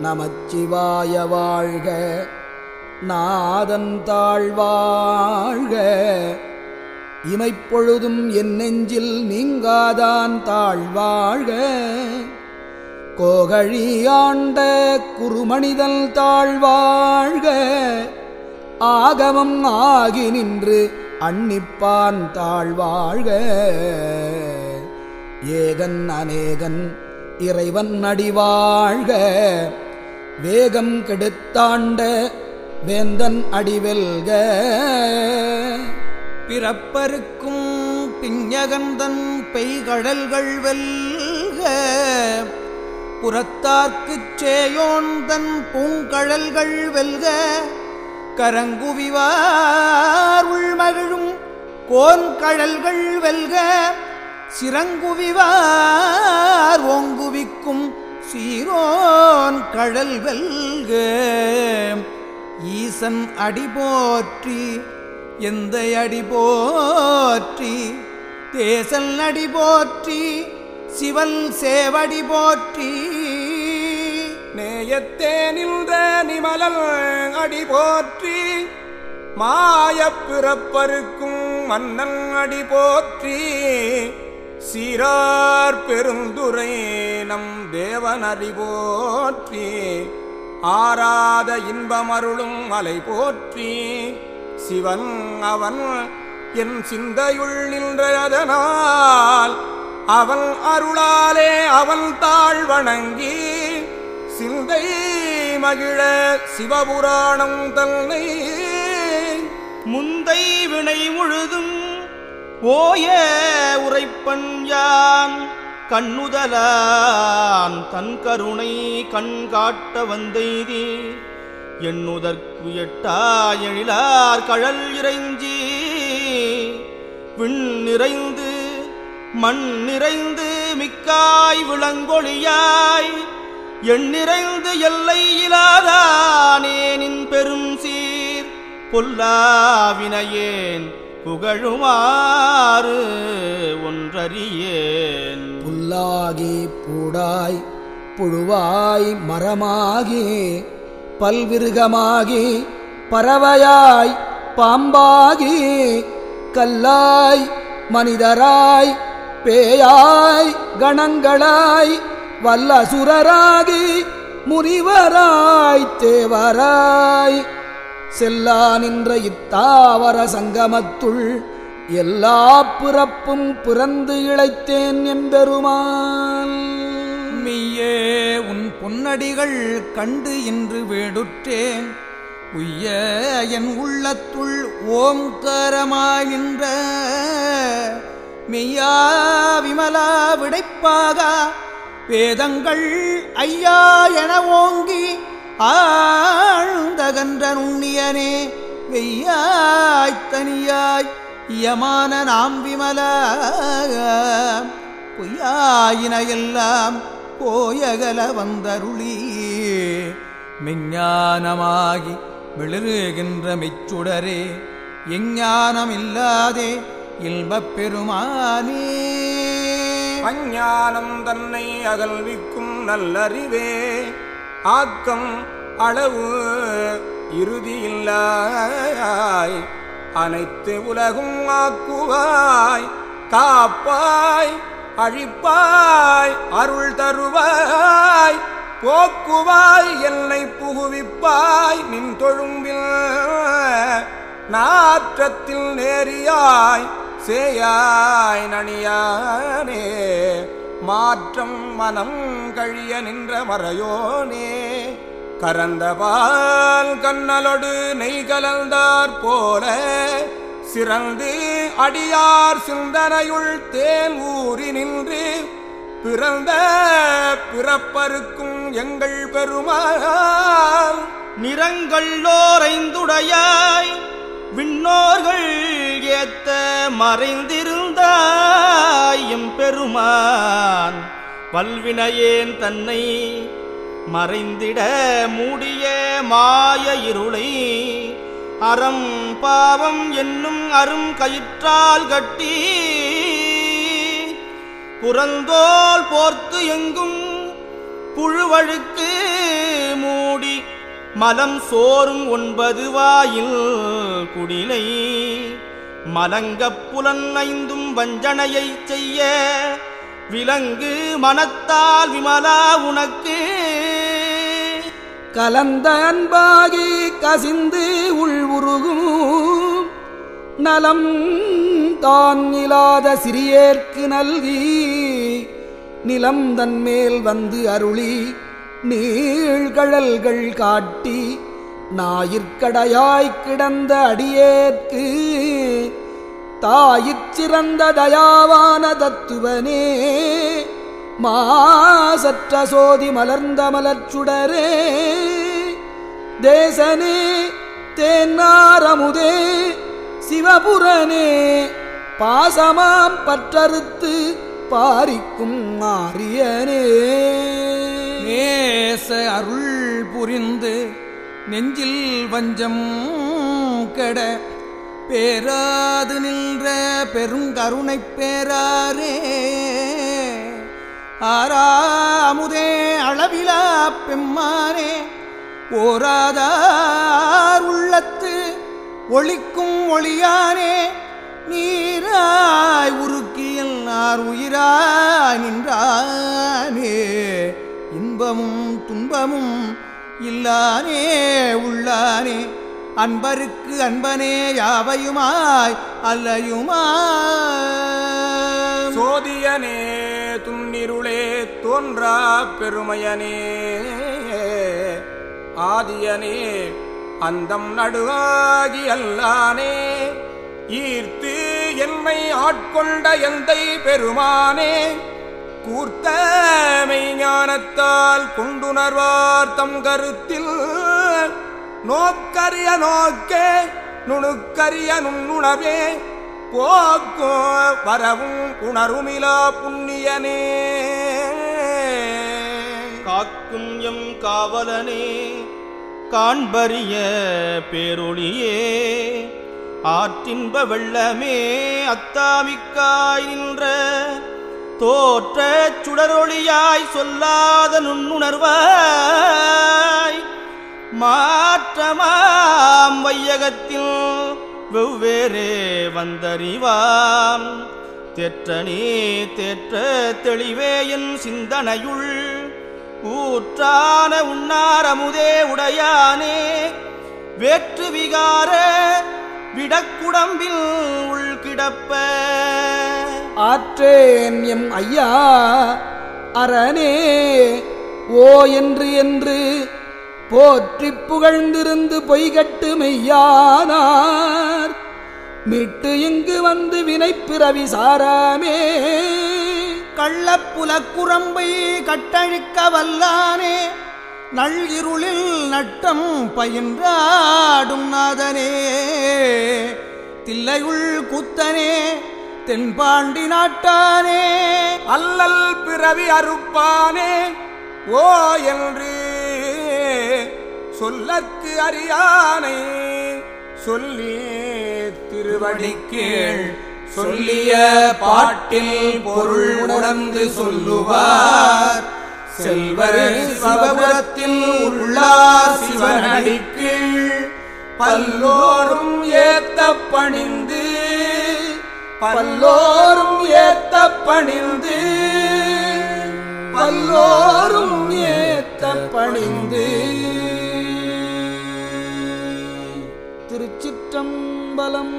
நமச்சிவாய வாழ்க. நாதன் தாழ்வாழ்க இமைப்பொழுதும் என் நெஞ்சில் நீங்காதான் தாழ்வாழ்க கோகழியாண்ட குறுமணிதல் தாழ்வாழ்க ஆகமம் ஆகி நின்று அன்னிப்பான் தாழ்வாழ்க ஏகன் அநேகன் இறைவன் அடிவாழ்க வேகம் கெடுத்தாண்ட வேந்தன் அடிவெல்க. பிறப்பருக்கும் பிஞகந்தன் பெய்கடல்கள் வெல்க. புறத்தார்க்குச் சேயோந்தன் பூங்கழல்கள் வெல்க. கரங்குவிவார் உள்மகிழும் கோன்கழல்கள் வெல்க. சிறங்குவிவார் ஓங்குவிக்கும் சீரோன் கழல் வெல்க. ஈசன் அடி போற்றி எந்த அடி போற்றி? தேசல் அடி போற்றி சிவல் சேவடி போற்றி? நேயத்தே நின்ற நிமலல் அடி போற்றி. மாயப் பிறப்பருக்கும் மன்னன் அடி போற்றி. சீரார் பெருந்துரை தேவனறி போற்றி ஆராத இன்பமருளும் மலை போற்றி. சிவன் அவன் என் சிந்தையுள் நின்றதனால் அவன் அருளாலே அவன் தாழ் வணங்கி சிந்தை மகிழ சிவபுராணம் தன்னை. முந்தை வினை முழுதும் ஓய உரைப்பன் யான்? கண்ணுதலான் தன் கருணை கண்காட்ட வந்தெய்தி. எண்ணுதற்கு எட்டா எழிலார் கழல் இறைஞ்சி. விண் நிறைந்து மண் நிறைந்து மிக்காய் விளங்கொழியாய். எண்ணிறைந்து எல்லை இலாதானேனின் பெரும் சீர். பொல்லாவினையேன் புகழுமாறு ஒன்றறியேன். புல்லாகி பூடாய் புழுவாய் மரமாகி பல்விருகமாகி பறவையாய் பாம்பாகி கல்லாய் மனிதராய் பேயாய் கணங்களாய் வல்லசுரராகி முனிவராய் தேவராய். செல்லா நின்ற இத்தாவர சங்கமத்துள் எல்லா பிறப்பும் பிறந்து இழைத்தேன் எம்பெருமான் மெய்யே உன் பொன்னடிகள் கண்டு இன்று வேடுற்றேன். உய்ய என் உள்ளத்துள் ஓங்கரமாய் நின்ற. மெய்யா விமலா விடைப்பாக. வேதங்கள் ஐயா என ஓங்கி ஆழ்ந்தகன்ற நுண்ணியனே. வெய்யாய்த்தனியாய் தனியாய் யமான நாம் பொய்யாயின எல்லாம் போயகல வந்தருளி. மெஞ்ஞானமாகி வெளிருகின்ற மெச்சுடரே எஞ்ஞானம் இல்லாதே இல்பப் பெருமானே. அஞ்ஞானம் தன்னை அகல்விக்கும் நல்லறிவே ஆக்கம் அளவு இறுதியில்லாய் அனைத்து உலகும் ஆக்குவாய் காப்பாய் அழிப்பாய் அருள் தருவாய். போக்குவாய் என்னை புகுவிப்பாய் நின் தொழும்பில் நாற்றத்தில் நேரியாய் சேயாய் நணியானே மாற்றம் மனம் கழிய நின்ற மறையோனே. கரந்தபால் கண்ணலொடு நெய் கலந்தார் போல சிறந்து அடியார் சிந்தனையுள் தேன் ஊறி நின்று பிறந்த பிறப்பருக்கும் எங்கள் பெருமாள் நிறங்கள்ளோரைந்துடையாய் விண்ணோர்கள் ஏத்த மறைந்திருந்தாயும் பெருமான். பல்வினையேன் தன்னை மறைந்திட மூடிய மாய இருளை. அறம் பாவம் என்னும் அரும் கயிற்றால் கட்டி. புறந்தோல் போர்த்து எங்கும் புழுவழுக்கு மூடி. மலம் சோறும் ஒன்பது வாயில் குடிலை. மலங்கப் புலன் ஐந்தும் வஞ்சனையைச் செய்ய. விலங்கு மனத்தால் விமலா உனக்கு. கலந்த அன்பாகி கசிந்து உள்வுருகும் நலம் தான் இல்லாத சிறியேற்கு நல்கி. நிலம் தன்மேல் வந்து அருளி. நீழ்கழல்கள் காட்டி. ஞாயிற்கடையாய்க் கிடந்த அடியேற்கு. தாயிற் சிறந்த தயாவான தத்துவனே. மாசற்ற சோதி மலர்ந்த மலர்ச்சுடரே தேசனே தேன்னாரமுதே சிவபுரனே பாசமாம் பற்றறுத்து பாரிக்கும் மாரியனே நேச அருள் புரிந்து நெஞ்சில் வஞ்சம் கெட பேராது நின்ற பெருங்கருணைப் பேராரே. ஆரா அமுதே அளவிலா பெம்மானே. ஓராதார் உள்ளத்து ஒளிக்கும் ஒளியானே. நீராய் உருக்கியில் நார் உயிராய் நின்றானே. இன்பமும் துன்பமும் இல்லானே உள்ளானே. அன்பருக்கு அன்பனே யாவையுமாய் அல்லையுமாய் சோதியனே துன்னிருளே தோன்றா பெருமையனே. ஆதியனே அந்தம் நடுவாகி அல்லானே. ஈர்த்து என்னை ஆட்கொண்ட எந்தை பெருமானே. கூர்த்தமை ஞானத்தால் கொண்டுணர்வார் தம் கருத்தில். நோக்கரிய நோக்கே நுணுக்கரிய நுண்ணுணவே போக்கோ வரவும் உணருமிலா புண்ணியனே. காக்கும் எம் காவலனே காண்பறிய பேரொழியே. ஆற்றின்ப வெள்ளமே அத்தாமிக்காய் நின்ற தோற்ற சுடரொளியாய் சொல்லாத நுண்ணுணர்வாய். மாற்றமாம் வையகத்தில் வெவ்வேறே வந்தறிவாம் தெற்றனே தேற்ற தெளிவே என் சிந்தனையுள். ஊற்றான உண்ணாரமுதே உடையானே. வேற்று விகார விடக்குடம்பில் உள் கிடப்ப. ஆற்றேன் எம் ஐயா அரணே ஓ என்று என்று போற்றி புகழ்ந்திருந்து பொய்கட்டு மெய்யானார். மீட்டு இங்கு வந்து வினைப்பிறவி சாராமே. கள்ளப்புலக்குரம்பை கட்டழிக்க வல்லானே. நள்ளிருளில் நட்டம் பயின்றாடும் நாதனே. தில்லையுள் குத்தனே தென்பாண்டி நாட்டானே. அல்லல் பிறவி அறுப்பானே. ஓ என்று சொல்லற்கு அறியானை சொல்லி திருவடிக்கீழ் சொல்லிய பாட்டில் பொருள் உணர்ந்து சொல்லுவார். செல்வர் சிவபுரத்தில் உள்ளார் சிவனடிக்கீழ். பல்லோரும் ஏத்த பணிந்து. பல்லோரும் ஏத்த பணிந்து. பல்லோரும் ஏத்த பணிந்து. திருச்சிற்றம்பலம்